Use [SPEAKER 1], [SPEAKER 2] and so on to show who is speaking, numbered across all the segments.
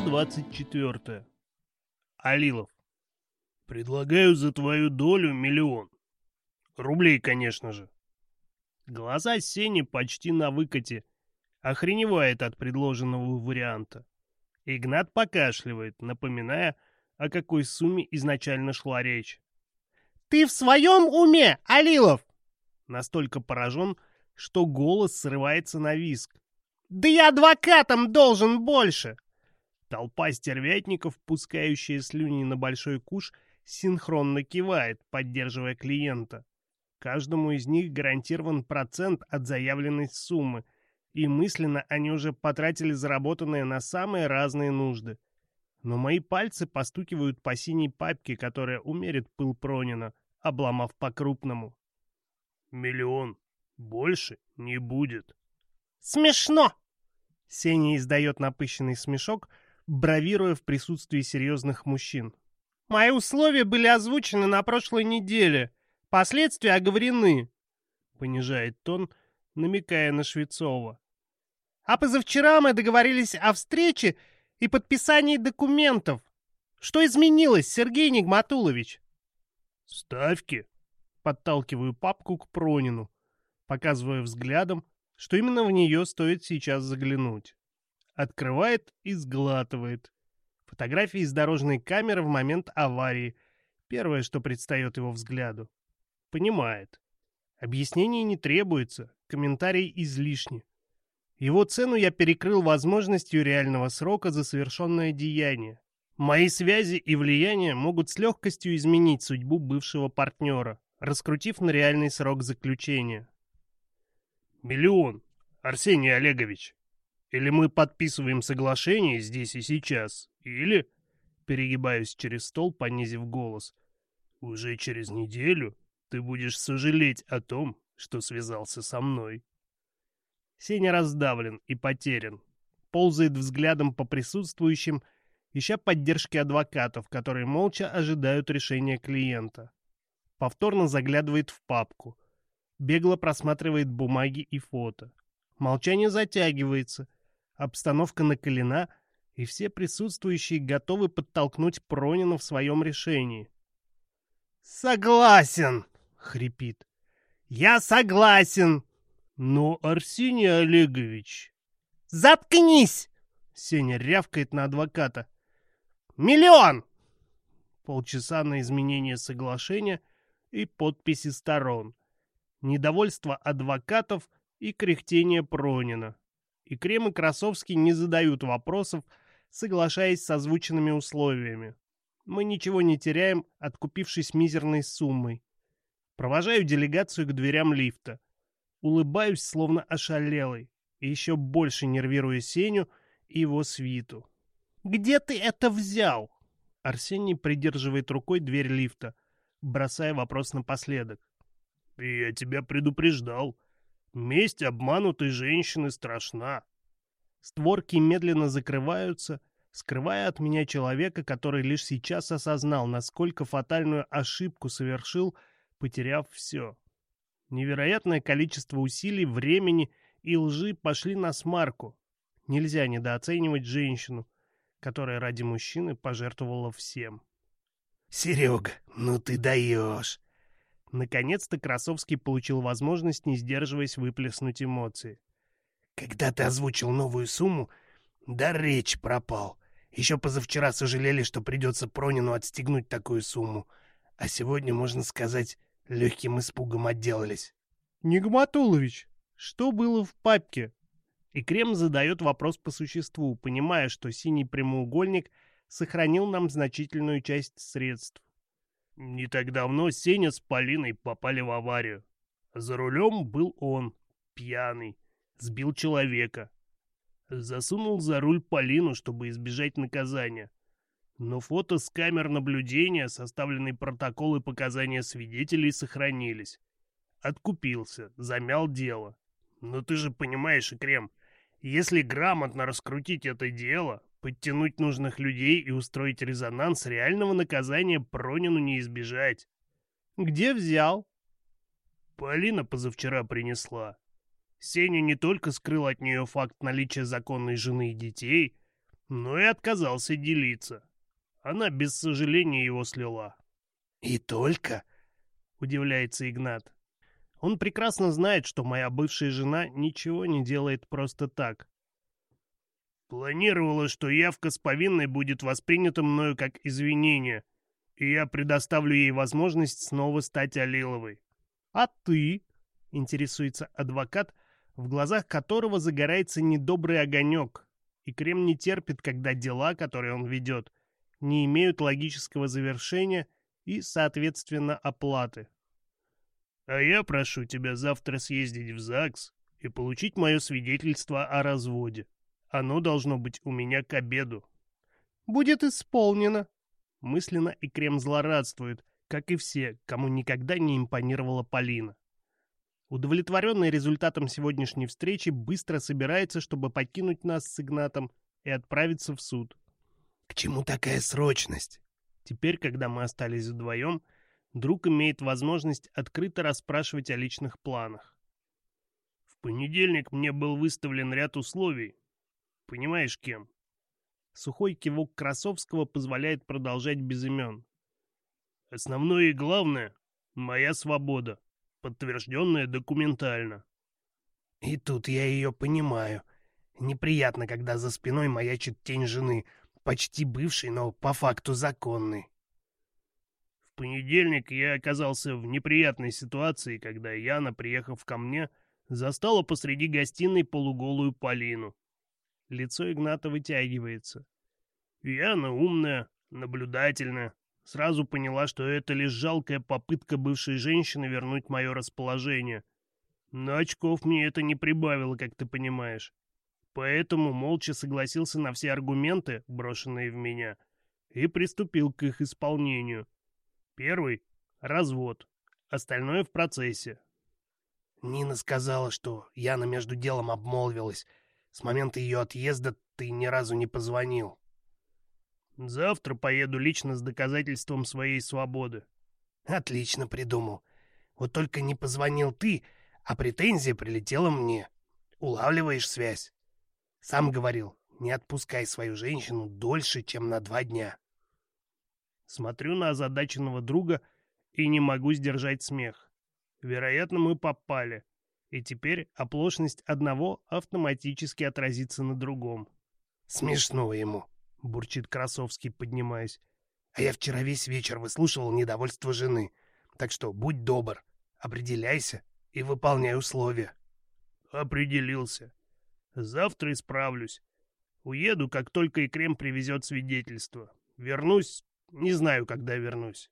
[SPEAKER 1] Глава 24. Алилов. Предлагаю за твою долю миллион. Рублей, конечно же. Глаза Сени почти на выкате. Охреневает от предложенного варианта. Игнат покашливает, напоминая, о какой сумме изначально шла речь.
[SPEAKER 2] «Ты в своем уме, Алилов!»
[SPEAKER 1] Настолько поражен, что голос срывается на виск.
[SPEAKER 2] «Да я адвокатом должен больше!»
[SPEAKER 1] Толпа стервятников, пускающая слюни на большой куш, синхронно кивает, поддерживая клиента. Каждому из них гарантирован процент от заявленной суммы, и мысленно они уже потратили заработанные на самые разные нужды. Но мои пальцы постукивают по синей папке, которая умерит пыл Пронина, обломав по-крупному. «Миллион. Больше не будет».
[SPEAKER 2] «Смешно!»
[SPEAKER 1] Сеня издает напыщенный смешок — бравируя в присутствии серьезных мужчин.
[SPEAKER 2] «Мои условия были озвучены на прошлой неделе. Последствия оговорены», — понижает тон, намекая на Швецова. «А позавчера мы договорились о встрече и подписании документов. Что изменилось, Сергей Нигматулович?»
[SPEAKER 1] «Ставки», — подталкиваю папку к Пронину, показывая взглядом, что именно в нее стоит сейчас заглянуть открывает и сглатывает. Фотографии из дорожной камеры в момент аварии. Первое, что предстает его взгляду. Понимает. Объяснений не требуется, комментарий излишне. Его цену я перекрыл возможностью реального срока за совершенное деяние. Мои связи и влияние могут с легкостью изменить судьбу бывшего партнера, раскрутив на реальный срок заключения. «Миллион, Арсений Олегович!» Или мы подписываем соглашение здесь и сейчас, или...» перегибаясь через стол, понизив голос. «Уже через неделю ты будешь сожалеть о том, что связался со мной». Сеня раздавлен и потерян. Ползает взглядом по присутствующим, ища поддержки адвокатов, которые молча ожидают решения клиента. Повторно заглядывает в папку. Бегло просматривает бумаги и фото. Молчание затягивается — обстановка накалена, и все присутствующие готовы подтолкнуть Пронина в своем решении.
[SPEAKER 2] «Согласен!» — хрипит. «Я согласен!»
[SPEAKER 1] «Но, Арсений Олегович...»
[SPEAKER 2] «Заткнись!»
[SPEAKER 1] — Сеня рявкает на адвоката.
[SPEAKER 2] «Миллион!»
[SPEAKER 1] Полчаса на изменение соглашения и подписи сторон. Недовольство адвокатов и кряхтение Пронина и Кремль Красовский не задают вопросов, соглашаясь с озвученными условиями. Мы ничего не теряем, откупившись мизерной суммой. Провожаю делегацию к дверям лифта. Улыбаюсь, словно ошалелый, и еще больше нервируя Сеню и его свиту.
[SPEAKER 2] «Где ты это взял?»
[SPEAKER 1] Арсений придерживает рукой дверь лифта, бросая вопрос напоследок. «Я тебя предупреждал», Месть обманутой женщины страшна. Створки медленно закрываются, скрывая от меня человека, который лишь сейчас осознал, насколько фатальную ошибку совершил, потеряв все. Невероятное количество усилий, времени и лжи пошли на смарку. Нельзя недооценивать женщину, которая ради мужчины пожертвовала всем.
[SPEAKER 2] «Серега, ну ты даешь!»
[SPEAKER 1] Наконец-то Красовский получил возможность, не сдерживаясь, выплеснуть эмоции.
[SPEAKER 2] «Когда ты озвучил новую сумму, да речь пропал. Еще позавчера сожалели, что придется Пронину отстегнуть такую сумму. А сегодня, можно сказать, легким испугом отделались».
[SPEAKER 1] «Нигматулович, что было в папке?» И Крем задает вопрос по существу, понимая, что синий прямоугольник сохранил нам значительную часть средств. Не так давно Сеня с Полиной попали в аварию. За рулем был он, пьяный, сбил человека. Засунул за руль Полину, чтобы избежать наказания. Но фото с камер наблюдения, составленные протоколы и показания свидетелей сохранились. Откупился, замял дело. Но ты же понимаешь, Крем, если грамотно раскрутить это дело, Подтянуть нужных людей и устроить резонанс реального наказания Пронину не избежать.
[SPEAKER 2] Где взял?
[SPEAKER 1] Полина позавчера принесла. Сеня не только скрыл от нее факт наличия законной жены и детей,
[SPEAKER 3] но и отказался делиться. Она без сожаления его слила.
[SPEAKER 1] «И только?» — удивляется Игнат. Он прекрасно знает, что моя бывшая жена ничего не делает просто так.
[SPEAKER 3] Планировалось, что явка с повинной будет воспринята мною как извинение, и я предоставлю ей возможность снова стать Алиловой.
[SPEAKER 1] «А ты?» — интересуется адвокат, в глазах которого загорается недобрый огонек, и Крем не терпит, когда дела, которые он ведет, не имеют логического завершения и, соответственно, оплаты.
[SPEAKER 3] «А я прошу тебя завтра съездить в ЗАГС и получить мое свидетельство о разводе», оно должно быть у меня к обеду.
[SPEAKER 1] Будет исполнено. Мысленно и Крем злорадствует, как и все, кому никогда не импонировала Полина. Удовлетворенный результатом сегодняшней встречи, быстро собирается, чтобы покинуть нас с Игнатом и отправиться в суд.
[SPEAKER 3] К чему такая срочность?
[SPEAKER 1] Теперь, когда мы остались вдвоем, друг имеет возможность открыто расспрашивать о личных планах.
[SPEAKER 3] В понедельник мне был выставлен ряд условий, понимаешь кем?
[SPEAKER 1] Сухой кивок Красовского позволяет продолжать без имен.
[SPEAKER 3] Основное и главное — моя свобода, подтвержденная документально.
[SPEAKER 1] И тут я ее понимаю. Неприятно, когда за спиной маячит тень жены, почти бывшей, но по факту законной.
[SPEAKER 3] В понедельник я оказался в неприятной ситуации, когда Яна, приехав ко мне, застала посреди гостиной полуголую Полину.
[SPEAKER 1] Лицо Игната вытягивается.
[SPEAKER 3] И она умная, наблюдательная. Сразу поняла, что это лишь жалкая попытка бывшей женщины вернуть мое расположение. Но очков мне это не прибавило, как ты понимаешь. Поэтому молча согласился на все аргументы, брошенные в меня, и приступил к их исполнению. Первый — развод. Остальное в процессе.
[SPEAKER 1] Нина сказала, что Яна между делом обмолвилась, с момента ее отъезда ты ни разу не позвонил.
[SPEAKER 3] Завтра поеду лично с доказательством своей свободы.
[SPEAKER 1] Отлично придумал. Вот только не позвонил ты, а претензия прилетела мне. Улавливаешь связь? Сам говорил, не отпускай свою женщину дольше, чем на два дня.
[SPEAKER 3] Смотрю на озадаченного друга и не могу сдержать смех. Вероятно, мы попали и теперь оплошность одного автоматически отразится на другом.
[SPEAKER 1] «Смешно ему», — бурчит Красовский, поднимаясь. «А я вчера весь вечер выслушивал недовольство жены, так что будь добр, определяйся и выполняй условия».
[SPEAKER 3] «Определился. Завтра исправлюсь. Уеду, как только и Крем привезет свидетельство. Вернусь, не знаю, когда вернусь».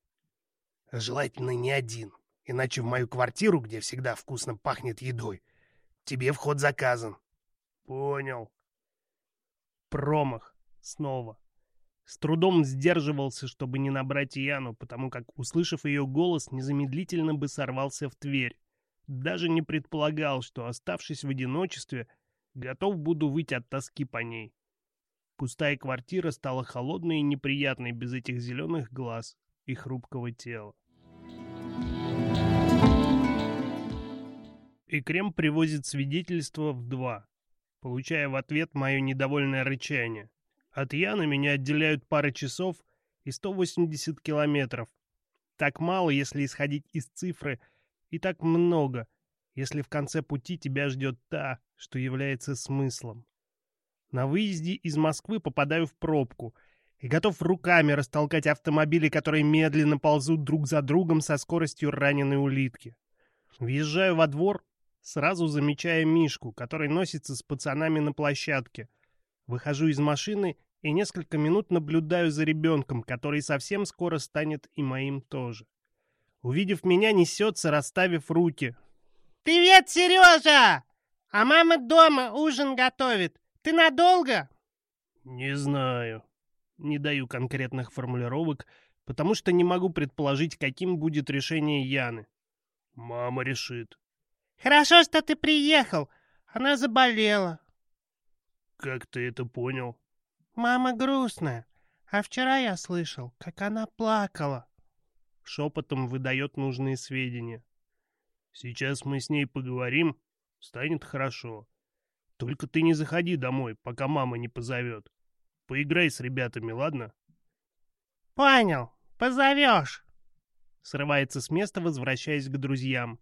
[SPEAKER 1] «Желательно не один», иначе в мою квартиру, где всегда вкусно пахнет едой, тебе вход заказан.
[SPEAKER 3] Понял.
[SPEAKER 1] Промах. Снова. С трудом сдерживался, чтобы не набрать Яну, потому как, услышав ее голос, незамедлительно бы сорвался в Тверь. Даже не предполагал, что, оставшись в одиночестве, готов буду выйти от тоски по ней. Пустая квартира стала холодной и неприятной без этих зеленых глаз и хрупкого тела. и Крем привозит свидетельство в два, получая в ответ мое недовольное рычание. От Яна меня отделяют пары часов и 180 километров. Так мало, если исходить из цифры, и так много, если в конце пути тебя ждет та, что является смыслом. На выезде из Москвы попадаю в пробку и готов руками растолкать автомобили, которые медленно ползут друг за другом со скоростью раненой улитки. Въезжаю во двор Сразу замечая Мишку, который носится с пацанами на площадке. Выхожу из машины и несколько минут наблюдаю за ребенком, который совсем скоро станет и моим тоже. Увидев меня, несется, расставив руки.
[SPEAKER 4] «Привет, Сережа! А мама дома ужин готовит. Ты надолго?»
[SPEAKER 1] «Не знаю». Не даю конкретных формулировок, потому что не могу предположить, каким будет решение Яны.
[SPEAKER 3] «Мама решит».
[SPEAKER 4] Хорошо, что ты приехал. Она заболела.
[SPEAKER 3] Как ты это понял?
[SPEAKER 4] Мама грустная. А вчера я слышал, как она плакала.
[SPEAKER 1] Шепотом выдает нужные сведения.
[SPEAKER 3] Сейчас мы с ней поговорим. Станет хорошо. Только ты не заходи домой, пока мама не позовет.
[SPEAKER 1] Поиграй с ребятами, ладно?
[SPEAKER 5] Понял. Позовешь.
[SPEAKER 1] Срывается с места, возвращаясь к друзьям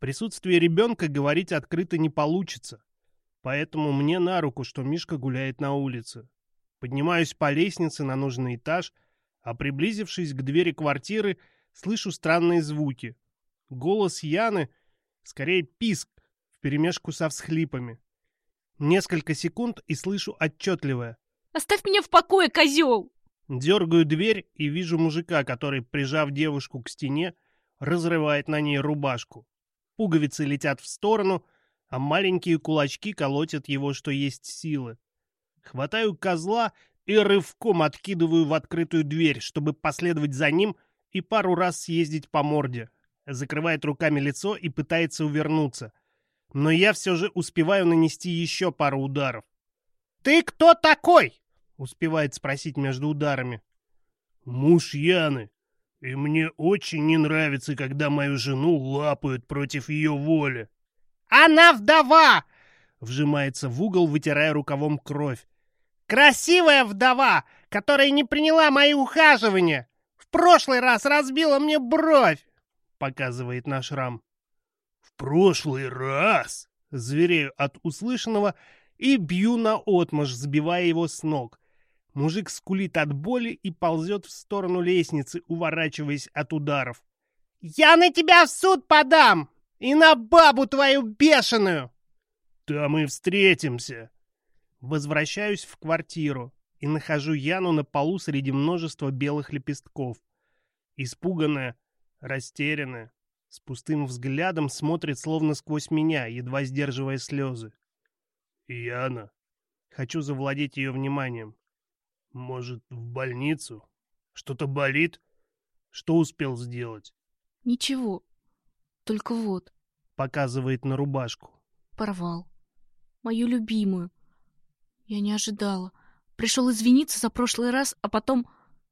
[SPEAKER 1] присутствии ребенка говорить открыто не получится. Поэтому мне на руку, что Мишка гуляет на улице. Поднимаюсь по лестнице на нужный этаж, а приблизившись к двери квартиры, слышу странные звуки. Голос Яны, скорее писк, вперемешку со всхлипами. Несколько секунд и слышу отчетливое.
[SPEAKER 6] «Оставь меня в покое, козел!»
[SPEAKER 1] Дергаю дверь и вижу мужика, который, прижав девушку к стене, разрывает на ней рубашку пуговицы летят в сторону, а маленькие кулачки колотят его, что есть силы. Хватаю козла и рывком откидываю в открытую дверь, чтобы последовать за ним и пару раз съездить по морде. Закрывает руками лицо и пытается увернуться. Но я все же успеваю нанести еще пару ударов.
[SPEAKER 5] «Ты кто такой?»
[SPEAKER 1] — успевает спросить между ударами. «Муж Яны», и мне очень не нравится, когда мою жену лапают против ее воли.
[SPEAKER 5] Она вдова!
[SPEAKER 1] Вжимается в угол, вытирая рукавом кровь.
[SPEAKER 5] Красивая вдова, которая не приняла мои ухаживания. В прошлый раз разбила мне бровь, показывает на шрам.
[SPEAKER 1] В прошлый раз? Зверею от услышанного и бью на отмаш, сбивая его с ног. Мужик скулит от боли и ползет в сторону лестницы, уворачиваясь от ударов.
[SPEAKER 5] «Я на тебя в суд подам! И на бабу твою бешеную!»
[SPEAKER 1] Да мы встретимся!» Возвращаюсь в квартиру и нахожу Яну на полу среди множества белых лепестков. Испуганная, растерянная, с пустым взглядом смотрит словно сквозь меня, едва сдерживая слезы. «Яна!» Хочу завладеть ее вниманием. Может, в больницу? Что-то болит? Что успел сделать?
[SPEAKER 6] Ничего. Только вот.
[SPEAKER 1] Показывает на рубашку.
[SPEAKER 6] Порвал. Мою любимую. Я не ожидала. Пришел извиниться за прошлый раз, а потом...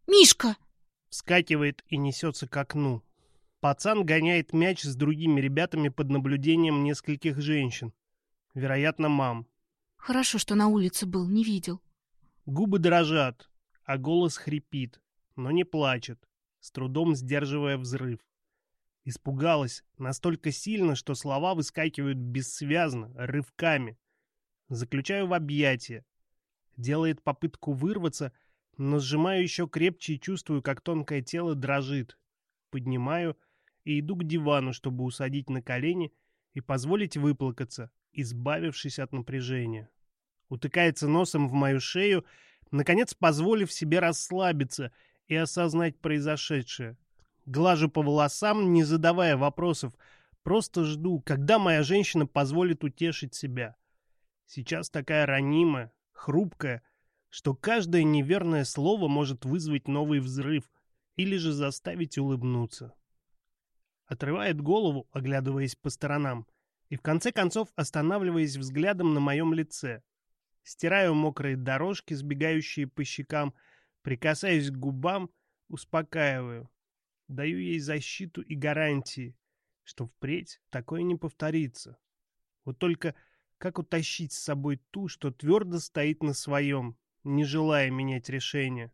[SPEAKER 6] Мишка!
[SPEAKER 1] Вскакивает и несется к окну. Пацан гоняет мяч с другими ребятами под наблюдением нескольких женщин. Вероятно, мам.
[SPEAKER 6] Хорошо, что на улице был, не видел.
[SPEAKER 1] Губы дрожат, а голос хрипит, но не плачет, с трудом сдерживая взрыв. Испугалась настолько сильно, что слова выскакивают бессвязно, рывками. Заключаю в объятия. Делает попытку вырваться, но сжимаю еще крепче и чувствую, как тонкое тело дрожит. Поднимаю и иду к дивану, чтобы усадить на колени и позволить выплакаться, избавившись от напряжения утыкается носом в мою шею, наконец позволив себе расслабиться и осознать произошедшее. Глажу по волосам, не задавая вопросов, просто жду, когда моя женщина позволит утешить себя. Сейчас такая ранимая, хрупкая, что каждое неверное слово может вызвать новый взрыв или же заставить улыбнуться. Отрывает голову, оглядываясь по сторонам, и в конце концов останавливаясь взглядом на моем лице. Стираю мокрые дорожки, сбегающие по щекам, прикасаюсь к губам, успокаиваю. Даю ей защиту и гарантии, что впредь такое не повторится. Вот только как утащить с собой ту, что твердо стоит на своем, не желая менять решение?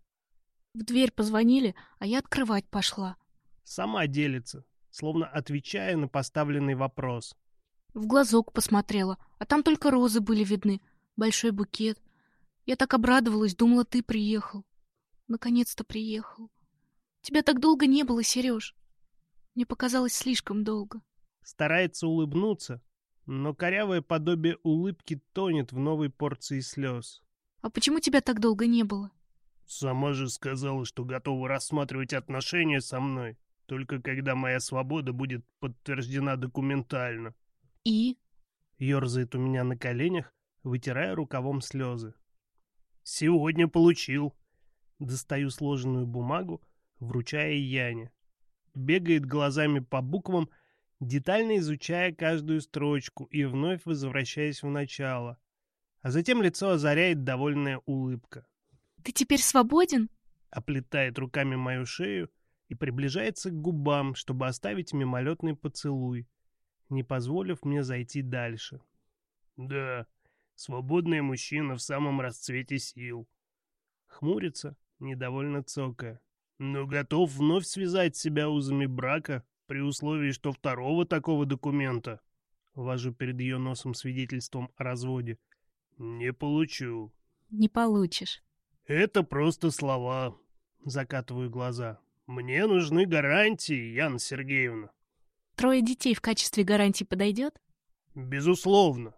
[SPEAKER 6] В дверь позвонили, а я открывать пошла.
[SPEAKER 1] Сама делится, словно отвечая на поставленный вопрос.
[SPEAKER 6] В глазок посмотрела, а там только розы были видны — большой букет. Я так обрадовалась, думала, ты приехал. Наконец-то приехал. Тебя так долго не было, Сереж. Мне показалось слишком долго.
[SPEAKER 1] Старается улыбнуться, но корявое подобие улыбки тонет в новой порции слез.
[SPEAKER 6] А почему тебя так долго не было?
[SPEAKER 1] Сама же сказала, что готова рассматривать отношения со мной, только когда моя свобода будет подтверждена документально.
[SPEAKER 6] И?
[SPEAKER 1] Ёрзает у меня на коленях, вытирая рукавом слезы. «Сегодня получил!» Достаю сложенную бумагу, вручая Яне. Бегает глазами по буквам, детально изучая каждую строчку и вновь возвращаясь в начало. А затем лицо озаряет довольная улыбка.
[SPEAKER 6] «Ты теперь свободен?»
[SPEAKER 1] Оплетает руками мою шею и приближается к губам, чтобы оставить мимолетный поцелуй, не позволив мне зайти дальше. «Да», Свободный мужчина в самом расцвете сил. Хмурится, недовольно цокая. Но готов вновь связать себя узами брака, при условии, что второго такого документа, вожу перед ее носом свидетельством о разводе, не получу.
[SPEAKER 6] Не получишь.
[SPEAKER 1] Это просто слова. Закатываю глаза. Мне нужны гарантии, Яна Сергеевна.
[SPEAKER 6] Трое детей в качестве гарантии подойдет?
[SPEAKER 1] Безусловно.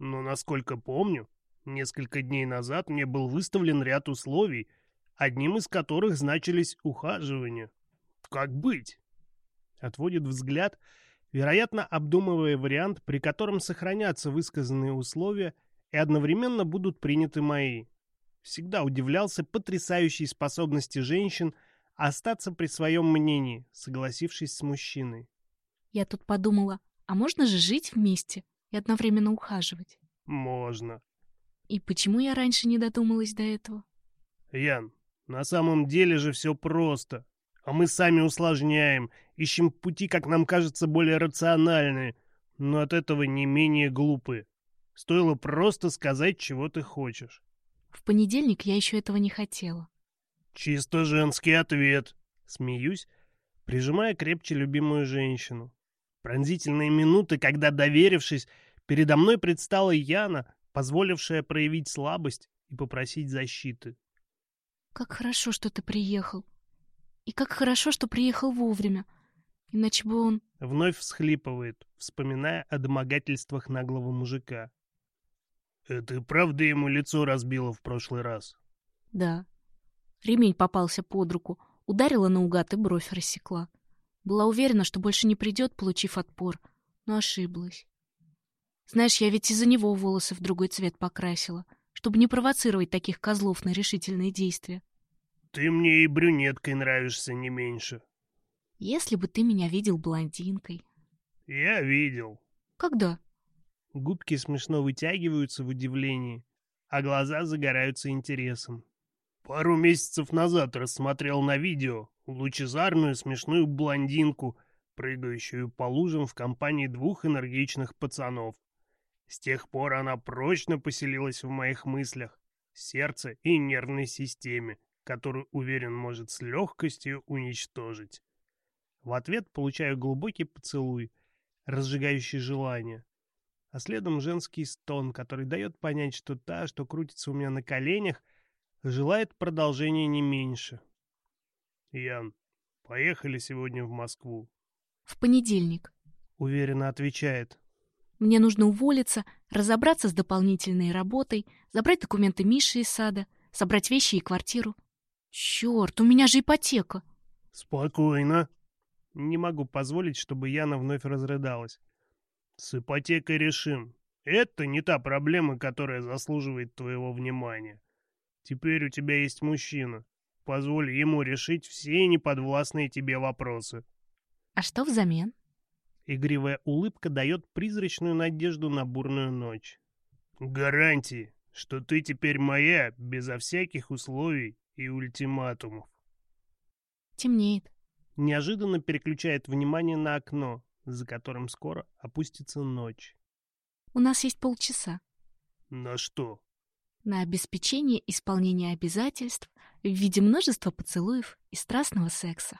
[SPEAKER 1] Но, насколько помню, несколько дней назад мне был выставлен ряд условий, одним из которых значились ухаживания. Как быть? Отводит взгляд, вероятно, обдумывая вариант, при котором сохранятся высказанные условия и одновременно будут приняты мои. Всегда удивлялся потрясающей способности женщин остаться при своем мнении, согласившись с мужчиной.
[SPEAKER 6] Я тут подумала, а можно же жить вместе? и одновременно ухаживать?
[SPEAKER 1] Можно.
[SPEAKER 6] И почему я раньше не додумалась до этого?
[SPEAKER 1] Ян, на самом деле же все просто. А мы сами усложняем, ищем пути, как нам кажется, более рациональные, но от этого не менее глупые. Стоило просто сказать, чего ты хочешь.
[SPEAKER 6] В понедельник я еще этого не хотела.
[SPEAKER 1] Чисто женский ответ. Смеюсь, прижимая крепче любимую женщину. Пронзительные минуты, когда, доверившись, передо мной предстала Яна, позволившая проявить слабость и попросить защиты.
[SPEAKER 6] «Как хорошо, что ты приехал. И как хорошо, что приехал вовремя. Иначе бы он...»
[SPEAKER 1] Вновь всхлипывает, вспоминая о домогательствах наглого мужика. «Это правда ему лицо разбило в прошлый раз?»
[SPEAKER 6] «Да». Ремень попался под руку, ударила наугад и бровь рассекла. Была уверена, что больше не придет, получив отпор, но ошиблась. Знаешь, я ведь из-за него волосы в другой цвет покрасила, чтобы не провоцировать таких козлов на решительные действия.
[SPEAKER 1] Ты мне и брюнеткой нравишься не меньше.
[SPEAKER 6] Если бы ты меня видел блондинкой.
[SPEAKER 1] Я видел.
[SPEAKER 6] Когда?
[SPEAKER 1] Губки смешно вытягиваются в удивлении, а глаза загораются интересом. Пару месяцев назад рассмотрел на видео, лучезарную смешную блондинку, прыгающую по лужам в компании двух энергичных пацанов. С тех пор она прочно поселилась в моих мыслях, сердце и нервной системе, которую, уверен, может с легкостью уничтожить. В ответ получаю глубокий поцелуй, разжигающий желание, а следом женский стон, который дает понять, что та, что крутится у меня на коленях, желает продолжения не меньше. Ян, поехали сегодня в Москву?
[SPEAKER 6] В понедельник.
[SPEAKER 1] Уверенно отвечает.
[SPEAKER 6] Мне нужно уволиться, разобраться с дополнительной работой, забрать документы Миши из сада, собрать вещи и квартиру. Черт, у меня же ипотека.
[SPEAKER 1] Спокойно. Не могу позволить, чтобы Яна вновь разрыдалась. С ипотекой решим. Это не та проблема, которая заслуживает твоего внимания. Теперь у тебя есть мужчина. Позволь ему решить все неподвластные тебе вопросы.
[SPEAKER 6] А что взамен?
[SPEAKER 1] Игривая улыбка дает призрачную надежду на бурную ночь. Гарантии, что ты теперь моя, безо всяких условий и ультиматумов.
[SPEAKER 6] Темнеет.
[SPEAKER 1] Неожиданно переключает внимание на окно, за которым скоро опустится ночь.
[SPEAKER 6] У нас есть полчаса.
[SPEAKER 1] На что?
[SPEAKER 6] на обеспечение исполнения обязательств в виде множества поцелуев и страстного секса.